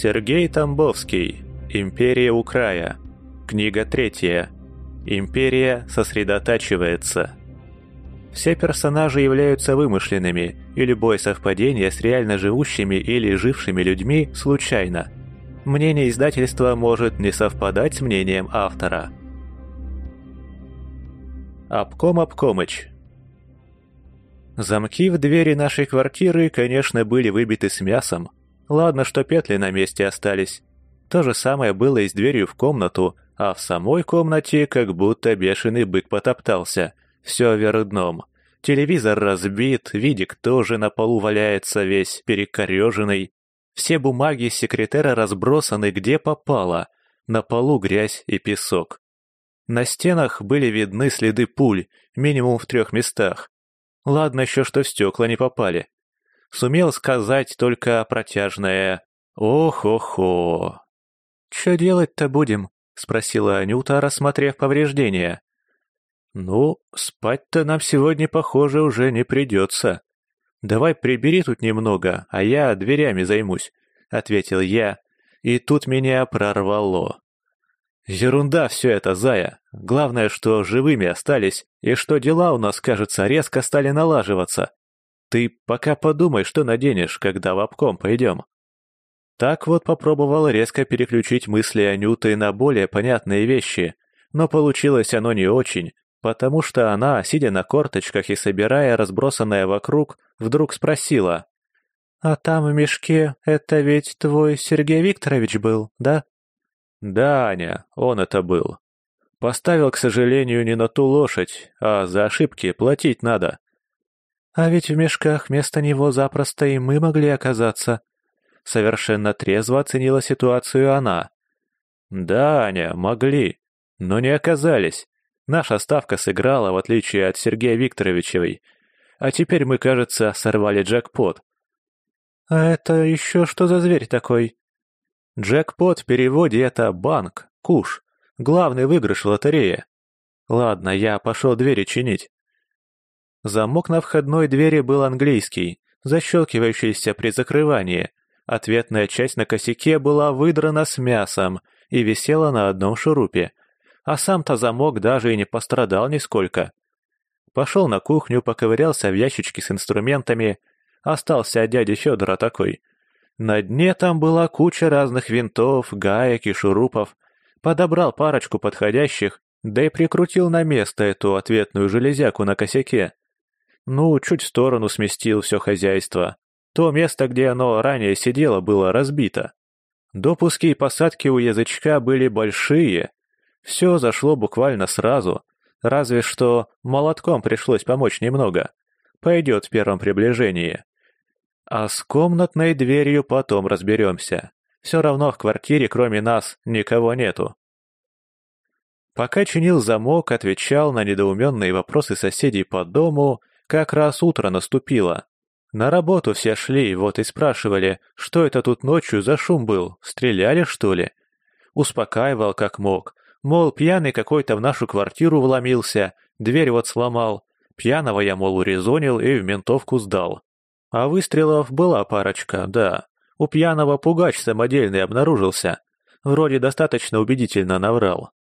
Сергей Тамбовский. Империя у. Книга третья. Империя сосредотачивается. Все персонажи являются вымышленными, и любое совпадение с реально живущими или жившими людьми случайно. Мнение издательства может не совпадать с мнением автора. Обком Обкомыч Замки в двери нашей квартиры, конечно, были выбиты с мясом. Ладно, что петли на месте остались. То же самое было и с дверью в комнату, а в самой комнате как будто бешеный бык потоптался. Все вверх дном. Телевизор разбит, видик тоже на полу валяется весь перекореженный. Все бумаги секретера разбросаны где попало. На полу грязь и песок. На стенах были видны следы пуль, минимум в трех местах. Ладно еще, что стекла не попали. Сумел сказать только протяжное «Ох-охо». «Че делать-то будем?» — спросила Анюта, рассмотрев повреждения. «Ну, спать-то нам сегодня, похоже, уже не придется. Давай прибери тут немного, а я дверями займусь», — ответил я, и тут меня прорвало. Ерунда все это, Зая. Главное, что живыми остались, и что дела у нас, кажется, резко стали налаживаться. Ты пока подумай, что наденешь, когда в обком пойдем. Так вот попробовал резко переключить мысли Анюты на более понятные вещи, но получилось оно не очень, потому что она, сидя на корточках и собирая разбросанное вокруг, вдруг спросила. «А там в мешке это ведь твой Сергей Викторович был, да?» «Да, Аня, он это был. Поставил, к сожалению, не на ту лошадь, а за ошибки платить надо». «А ведь в мешках вместо него запросто и мы могли оказаться». Совершенно трезво оценила ситуацию она. «Да, Аня, могли, но не оказались. Наша ставка сыграла, в отличие от Сергея Викторовичевой. А теперь мы, кажется, сорвали джекпот. «А это еще что за зверь такой?» Джекпот в переводе это банк, куш, главный выигрыш в лотерее. Ладно, я пошел двери чинить. Замок на входной двери был английский, защелкивающийся при закрывании. Ответная часть на косяке была выдрана с мясом и висела на одном шурупе – а сам-то замок даже и не пострадал нисколько. Пошел на кухню, поковырялся в ящичке с инструментами, остался от дяди Федора такой. На дне там была куча разных винтов, гаек и шурупов. Подобрал парочку подходящих, да и прикрутил на место эту ответную железяку на косяке. Ну, чуть в сторону сместил все хозяйство. То место, где оно ранее сидело, было разбито. Допуски и посадки у язычка были большие, все зашло буквально сразу, разве что молотком пришлось помочь немного. Пойдет в первом приближении. А с комнатной дверью потом разберемся. Все равно в квартире, кроме нас, никого нету. Пока чинил замок, отвечал на недоуменные вопросы соседей по дому, как раз утро наступило. На работу все шли, вот и спрашивали, что это тут ночью за шум был, стреляли, что ли? Успокаивал как мог, Мол, пьяный какой-то в нашу квартиру вломился, дверь вот сломал. Пьяного я, мол, урезонил и в ментовку сдал. А выстрелов была парочка, да. У пьяного пугач самодельный обнаружился. Вроде достаточно убедительно наврал.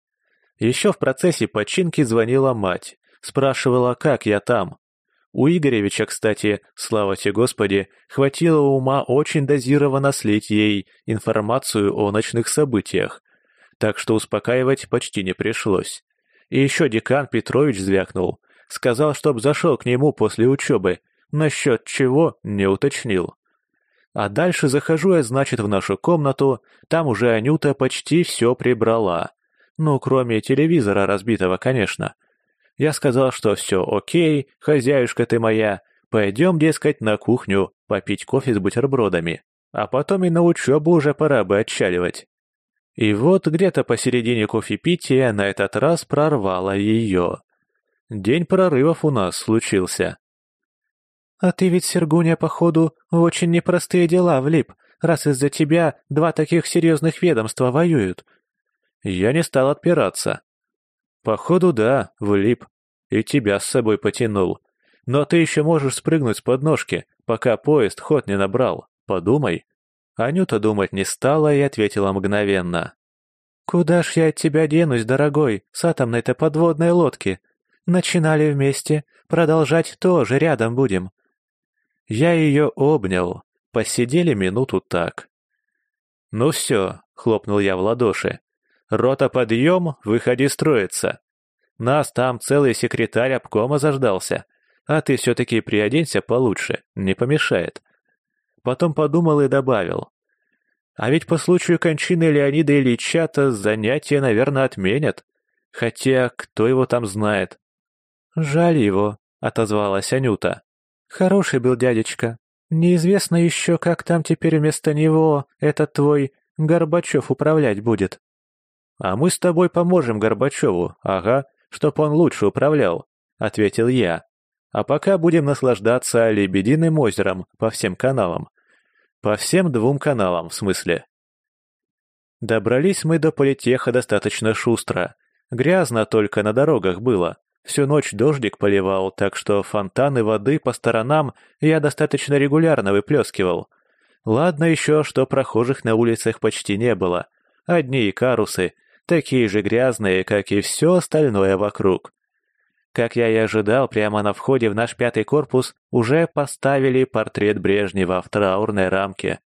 Еще в процессе починки звонила мать. Спрашивала, как я там. У Игоревича, кстати, слава тебе Господи, хватило ума очень дозированно слить ей информацию о ночных событиях, так что успокаивать почти не пришлось. И еще декан Петрович звякнул. Сказал, чтоб зашел к нему после учебы, насчет чего не уточнил. А дальше захожу я, значит, в нашу комнату, там уже Анюта почти все прибрала. Ну, кроме телевизора разбитого, конечно. Я сказал, что все окей, хозяюшка ты моя, пойдем, дескать, на кухню, попить кофе с бутербродами. А потом и на учебу уже пора бы отчаливать. И вот где-то посередине кофепития на этот раз прорвало ее. День прорывов у нас случился. «А ты ведь, Сергуня, походу, в очень непростые дела влип, раз из-за тебя два таких серьезных ведомства воюют». Я не стал отпираться. «Походу, да, влип. И тебя с собой потянул. Но ты еще можешь спрыгнуть с подножки, пока поезд ход не набрал. Подумай». Анюта думать не стала и ответила мгновенно. «Куда ж я от тебя денусь, дорогой, с атомной-то подводной лодки? Начинали вместе, продолжать тоже рядом будем». Я ее обнял, посидели минуту так. «Ну все», — хлопнул я в ладоши. «Рота, подъем, выходи строиться. Нас там целый секретарь обкома заждался, а ты все-таки приоденься получше, не помешает». Потом подумал и добавил. «А ведь по случаю кончины Леонида Ильича-то занятия, наверное, отменят. Хотя кто его там знает?» «Жаль его», — отозвалась Анюта. «Хороший был дядечка. Неизвестно еще, как там теперь вместо него этот твой Горбачев управлять будет». «А мы с тобой поможем Горбачеву, ага, чтоб он лучше управлял», — ответил я. «А пока будем наслаждаться Лебединым озером по всем каналам. По всем двум каналам, в смысле». Добрались мы до политеха достаточно шустро. Грязно только на дорогах было. Всю ночь дождик поливал, так что фонтаны воды по сторонам я достаточно регулярно выплескивал. Ладно еще, что прохожих на улицах почти не было. Одни карусы, такие же грязные, как и все остальное вокруг. Как я и ожидал, прямо на входе в наш пятый корпус уже поставили портрет Брежнева в траурной рамке.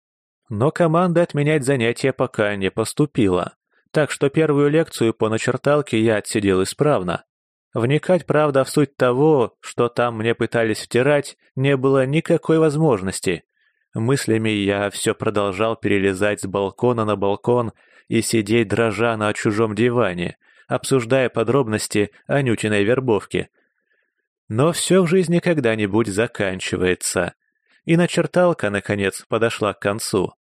Но команда отменять занятия пока не поступила, так что первую лекцию по начерталке я отсидел исправно. Вникать, правда, в суть того, что там мне пытались втирать, не было никакой возможности. Мыслями я все продолжал перелезать с балкона на балкон и сидеть дрожа на чужом диване, обсуждая подробности Анютиной вербовки. Но все в жизни когда-нибудь заканчивается. И начерталка, наконец, подошла к концу.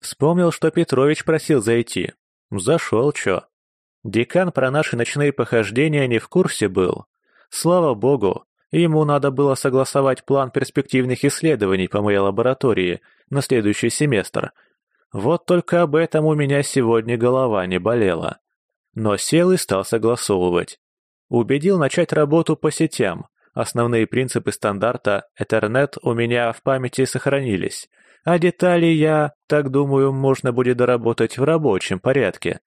Вспомнил, что Петрович просил зайти. Зашел, чё. Декан про наши ночные похождения не в курсе был. Слава богу, ему надо было согласовать план перспективных исследований по моей лаборатории на следующий семестр. Вот только об этом у меня сегодня голова не болела. Но сел и стал согласовывать. Убедил начать работу по сетям. Основные принципы стандарта Ethernet у меня в памяти сохранились, а детали я, так думаю, можно будет доработать в рабочем порядке.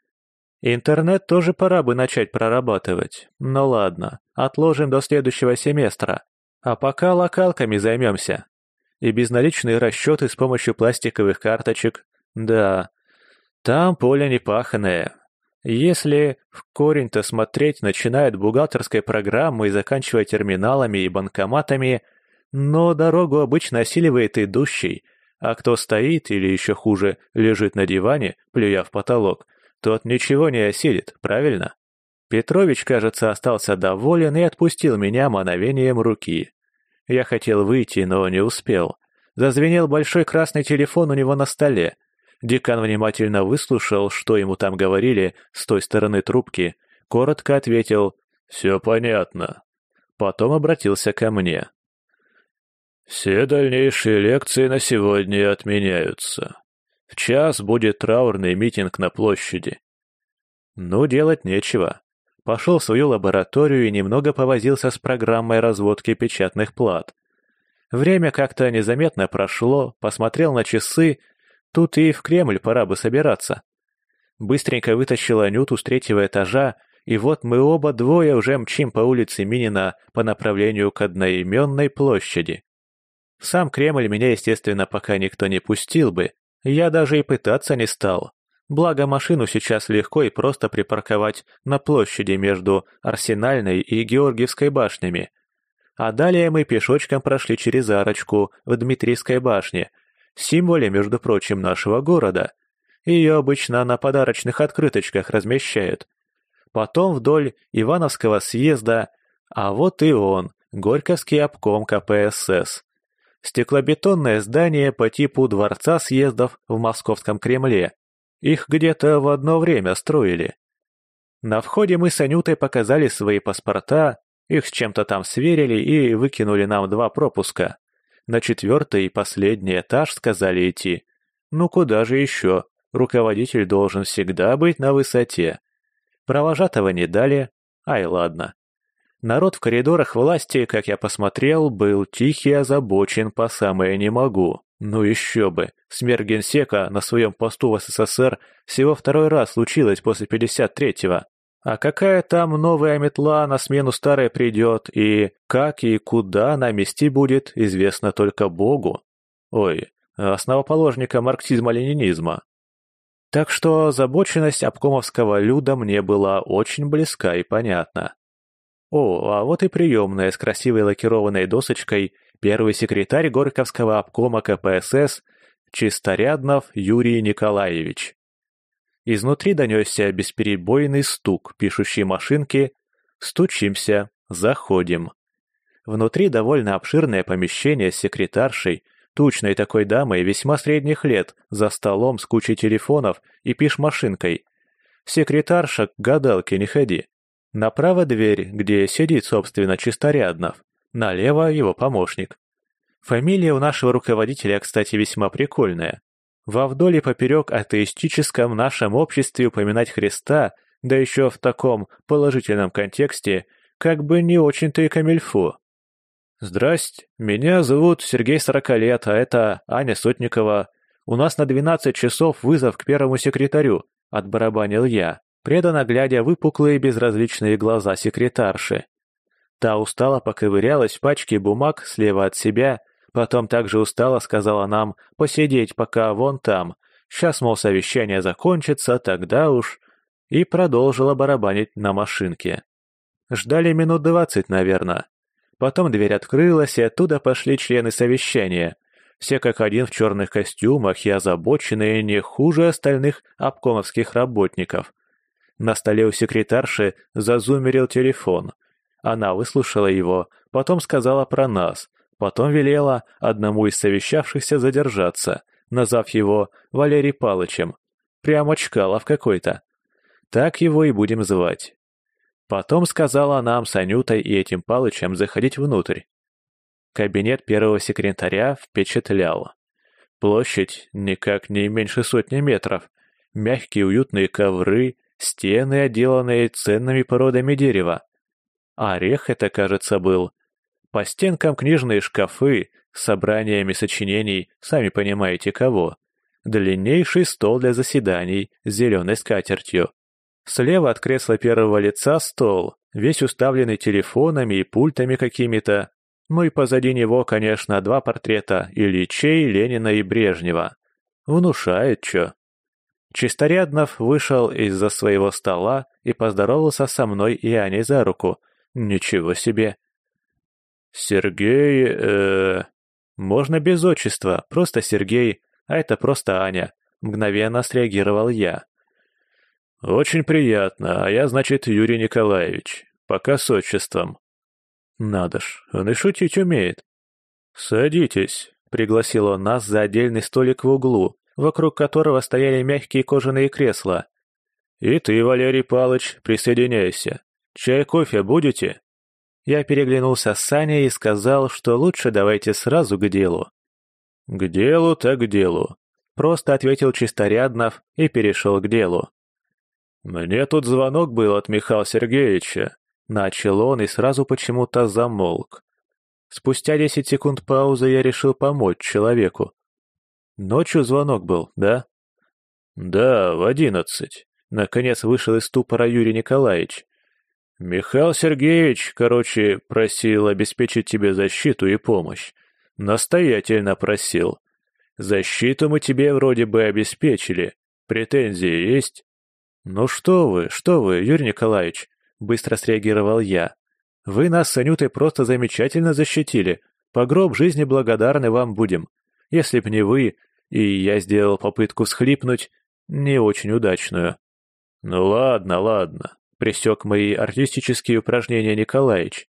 Интернет тоже пора бы начать прорабатывать. Но ладно, отложим до следующего семестра. А пока локалками займемся. И безналичные расчеты с помощью пластиковых карточек. Да, там поле непаханное. Если в корень-то смотреть, начиная от бухгалтерской программы и заканчивая терминалами и банкоматами, но дорогу обычно осиливает идущий, а кто стоит или еще хуже, лежит на диване, плюя в потолок, тот ничего не осилит, правильно? Петрович, кажется, остался доволен и отпустил меня мановением руки. Я хотел выйти, но не успел. Зазвенел большой красный телефон у него на столе. Декан внимательно выслушал, что ему там говорили с той стороны трубки, коротко ответил «Все понятно». Потом обратился ко мне. «Все дальнейшие лекции на сегодня отменяются. В час будет траурный митинг на площади. Ну, делать нечего. Пошел в свою лабораторию и немного повозился с программой разводки печатных плат. Время как-то незаметно прошло, посмотрел на часы, тут и в Кремль пора бы собираться. Быстренько вытащил Анюту с третьего этажа, и вот мы оба двое уже мчим по улице Минина по направлению к одноименной площади. В сам Кремль меня, естественно, пока никто не пустил бы, я даже и пытаться не стал. Благо машину сейчас легко и просто припарковать на площади между Арсенальной и Георгиевской башнями. А далее мы пешочком прошли через арочку в Дмитрийской башне, символе, между прочим, нашего города. Ее обычно на подарочных открыточках размещают. Потом вдоль Ивановского съезда, а вот и он, Горьковский обком КПСС. Стеклобетонное здание по типу Дворца съездов в Московском Кремле. Их где-то в одно время строили. На входе мы с Анютой показали свои паспорта, их с чем-то там сверили и выкинули нам два пропуска. На четвертый и последний этаж сказали идти. Ну куда же еще? Руководитель должен всегда быть на высоте. Провожатого не дали. Ай, ладно. Народ в коридорах власти, как я посмотрел, был тихий и озабочен по самое не могу. Ну еще бы, смерть генсека на своем посту в СССР всего второй раз случилась после 53-го. А какая там новая метла на смену старой придет, и как и куда она мести будет, известно только Богу. Ой, основоположника марксизма-ленинизма. Так что озабоченность обкомовского люда мне была очень близка и понятна. О, а вот и приемная с красивой лакированной досочкой первый секретарь Горьковского обкома КПСС Чисторяднов Юрий Николаевич. Изнутри донесся бесперебойный стук пишущей машинки. Стучимся, заходим. Внутри довольно обширное помещение с секретаршей, тучной такой дамой весьма средних лет, за столом с кучей телефонов и пиш-машинкой. Секретарша к гадалке не ходи. Направо дверь, где сидит, собственно, Чисторяднов. Налево его помощник. Фамилия у нашего руководителя, кстати, весьма прикольная. Во вдоль и поперек атеистическом нашем обществе упоминать Христа, да еще в таком положительном контексте, как бы не очень-то и камильфу. «Здрасте, меня зовут Сергей Сорокалет, а это Аня Сотникова. У нас на 12 часов вызов к первому секретарю», — отбарабанил я, преданно глядя выпуклые безразличные глаза секретарши. Та устало поковырялась в пачке бумаг слева от себя Потом также устало сказала нам посидеть пока вон там. Сейчас, мол, совещание закончится, тогда уж... И продолжила барабанить на машинке. Ждали минут двадцать, наверное. Потом дверь открылась, и оттуда пошли члены совещания. Все как один в черных костюмах и озабоченные не хуже остальных обкомовских работников. На столе у секретарши зазумерил телефон. Она выслушала его, потом сказала про нас, Потом велела одному из совещавшихся задержаться, назвав его Валерий Палычем. Прямо Чкалов какой-то. Так его и будем звать. Потом сказала нам с Анютой и этим Палычем заходить внутрь. Кабинет первого секретаря впечатлял. Площадь никак не меньше сотни метров. Мягкие уютные ковры, стены, отделанные ценными породами дерева. Орех это, кажется, был — по стенкам книжные шкафы с собраниями сочинений, сами понимаете кого. Длиннейший стол для заседаний с зеленой скатертью. Слева от кресла первого лица стол, весь уставленный телефонами и пультами какими-то. Ну и позади него, конечно, два портрета Ильичей, Ленина и Брежнева. Внушает чё. Чисторяднов вышел из-за своего стола и поздоровался со мной и Аней за руку. Ничего себе. «Сергей... э Можно без отчества, просто Сергей, а это просто Аня», — мгновенно среагировал я. «Очень приятно, а я, значит, Юрий Николаевич, пока с отчеством». «Надо ж, он и шутить умеет». «Садитесь», — пригласил он нас за отдельный столик в углу, вокруг которого стояли мягкие кожаные кресла. «И ты, Валерий Палыч, присоединяйся. Чай, кофе будете?» Я переглянулся с Саней и сказал, что лучше давайте сразу к делу. «К делу так к делу», — просто ответил Чисторяднов и перешел к делу. «Мне тут звонок был от Михаила Сергеевича», — начал он и сразу почему-то замолк. Спустя десять секунд паузы я решил помочь человеку. «Ночью звонок был, да?» «Да, в одиннадцать», — наконец вышел из ступора Юрий Николаевич. Михаил Сергеевич, короче, просил обеспечить тебе защиту и помощь. Настоятельно просил. Защиту мы тебе вроде бы обеспечили. Претензии есть? Ну что вы, что вы, Юрий Николаевич, быстро среагировал я. Вы нас с Анютой просто замечательно защитили. По гроб жизни благодарны вам будем. Если б не вы, и я сделал попытку всхлипнуть, не очень удачную. Ну ладно, ладно, пресек мои артистические упражнения Николаич.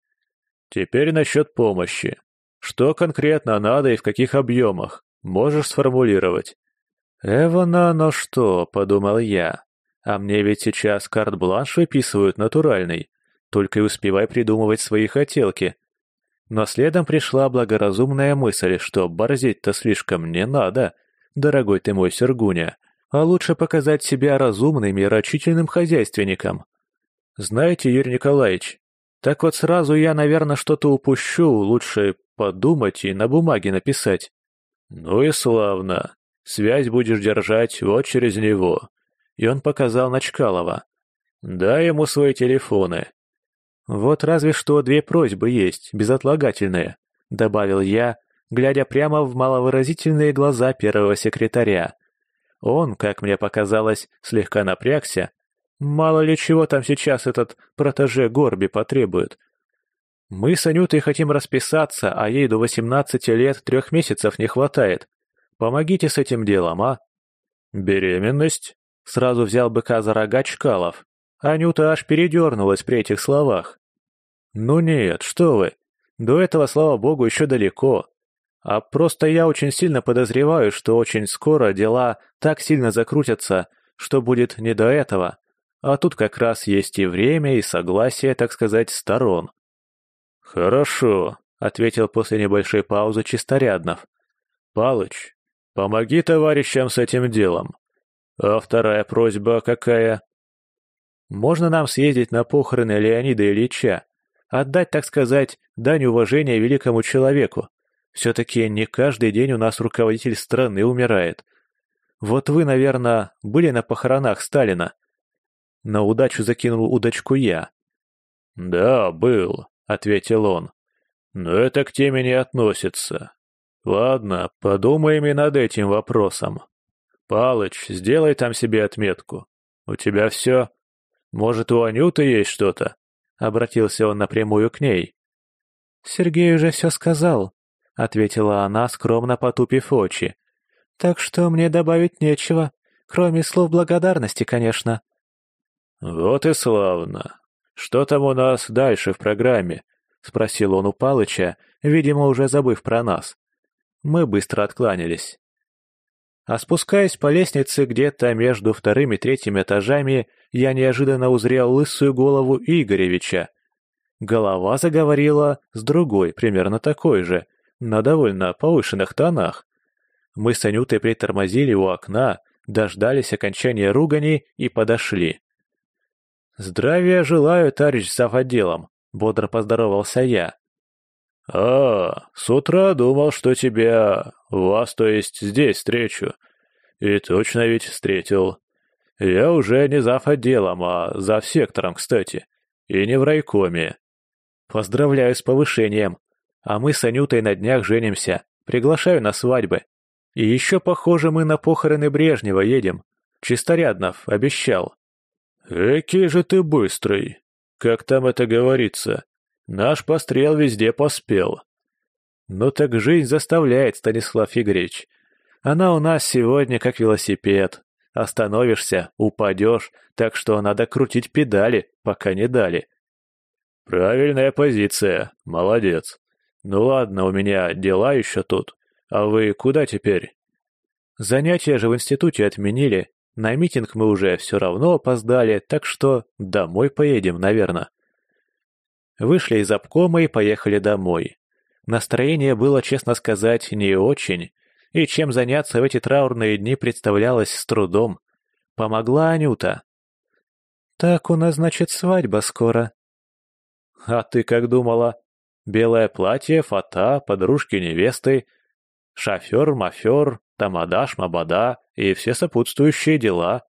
Теперь насчет помощи. Что конкретно надо и в каких объемах? Можешь сформулировать? Эвана, но что, подумал я. А мне ведь сейчас карт-бланш выписывают натуральный. Только и успевай придумывать свои хотелки. Но следом пришла благоразумная мысль, что борзеть-то слишком не надо, дорогой ты мой Сергуня, а лучше показать себя разумным и рачительным хозяйственником. Знаете, Юрий Николаевич, так вот сразу я, наверное, что-то упущу, лучше подумать и на бумаге написать. «Ну и славно. Связь будешь держать вот через него». И он показал на Чкалова. «Дай ему свои телефоны». «Вот разве что две просьбы есть, безотлагательные», — добавил я, глядя прямо в маловыразительные глаза первого секретаря. Он, как мне показалось, слегка напрягся. Мало ли чего там сейчас этот протеже Горби потребует. Мы с Анютой хотим расписаться, а ей до восемнадцати лет трех месяцев не хватает. Помогите с этим делом, а? Беременность? Сразу взял быка за рога Чкалов. Анюта аж передернулась при этих словах. Ну нет, что вы. До этого, слава богу, еще далеко. А просто я очень сильно подозреваю, что очень скоро дела так сильно закрутятся, что будет не до этого. А тут как раз есть и время, и согласие, так сказать, сторон. «Хорошо», — ответил после небольшой паузы Чисторяднов. «Палыч, помоги товарищам с этим делом. А вторая просьба какая?» «Можно нам съездить на похороны Леонида Ильича, отдать, так сказать, дань уважения великому человеку. Все-таки не каждый день у нас руководитель страны умирает. Вот вы, наверное, были на похоронах Сталина?» На удачу закинул удочку я. «Да, был», — ответил он. «Но это к теме не относится. Ладно, подумаем и над этим вопросом. Палыч, сделай там себе отметку. У тебя все? Может, у Анюты есть что-то?» Обратился он напрямую к ней. «Сергей уже все сказал», — ответила она, скромно потупив очи. «Так что мне добавить нечего, кроме слов благодарности, конечно». «Вот и славно. Что там у нас дальше в программе?» — спросил он у Палыча, видимо, уже забыв про нас. Мы быстро откланялись. А спускаясь по лестнице где-то между вторым и третьим этажами, я неожиданно узрел лысую голову Игоревича. Голова заговорила с другой, примерно такой же, на довольно повышенных тонах. Мы с Анютой притормозили у окна, дождались окончания ругани и подошли. «Здравия желаю, товарищ зав. отделом», — бодро поздоровался я. «А, с утра думал, что тебя... вас, то есть, здесь встречу. И точно ведь встретил. Я уже не зав. отделом, а зав. сектором, кстати. И не в райкоме. Поздравляю с повышением. А мы с Анютой на днях женимся. Приглашаю на свадьбы. И еще, похоже, мы на похороны Брежнева едем. Чисторяднов обещал. «Эки же ты быстрый! Как там это говорится? Наш пострел везде поспел!» «Ну так жизнь заставляет, Станислав Игоревич. Она у нас сегодня как велосипед. Остановишься, упадешь, так что надо крутить педали, пока не дали». «Правильная позиция, молодец. Ну ладно, у меня дела еще тут. А вы куда теперь?» «Занятия же в институте отменили, на митинг мы уже все равно опоздали, так что домой поедем, наверное. Вышли из обкома и поехали домой. Настроение было, честно сказать, не очень, и чем заняться в эти траурные дни представлялось с трудом. Помогла Анюта. «Так у нас, значит, свадьба скоро». «А ты как думала? Белое платье, фата, подружки невесты, шофер, мафер, тамадаш, мабада и все сопутствующие дела.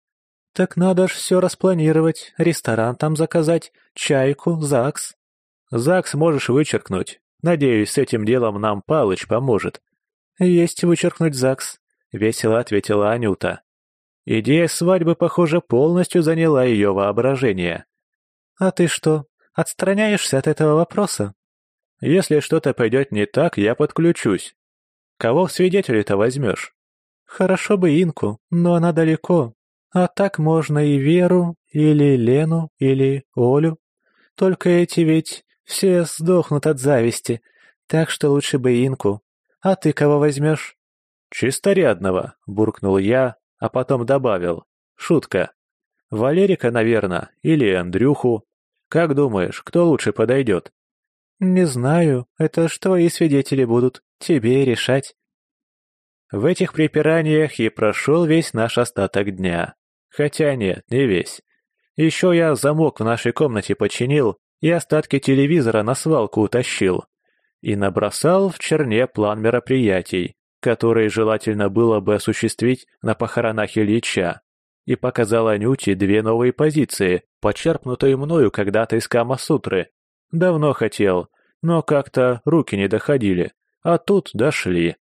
Так надо ж все распланировать, ресторан там заказать, чайку, ЗАГС. ЗАГС можешь вычеркнуть. Надеюсь, с этим делом нам Палыч поможет. Есть вычеркнуть ЗАГС, весело ответила Анюта. Идея свадьбы, похоже, полностью заняла ее воображение. А ты что, отстраняешься от этого вопроса? Если что-то пойдет не так, я подключусь. Кого в свидетели-то возьмешь? Хорошо бы Инку, но она далеко. А так можно и Веру, или Лену, или Олю. Только эти ведь все сдохнут от зависти, так что лучше бы Инку. А ты кого возьмешь?» «Чисторядного», — буркнул я, а потом добавил. «Шутка. Валерика, наверное, или Андрюху. Как думаешь, кто лучше подойдет?» «Не знаю, это что и свидетели будут, тебе решать». В этих припираниях и прошел весь наш остаток дня. Хотя нет, не весь. Еще я замок в нашей комнате починил и остатки телевизора на свалку утащил. И набросал в черне план мероприятий, которые желательно было бы осуществить на похоронах Ильича, и показал Анюте две новые позиции, почерпнутые мною когда-то из Кама-сутры. Давно хотел, но как-то руки не доходили, а тут дошли.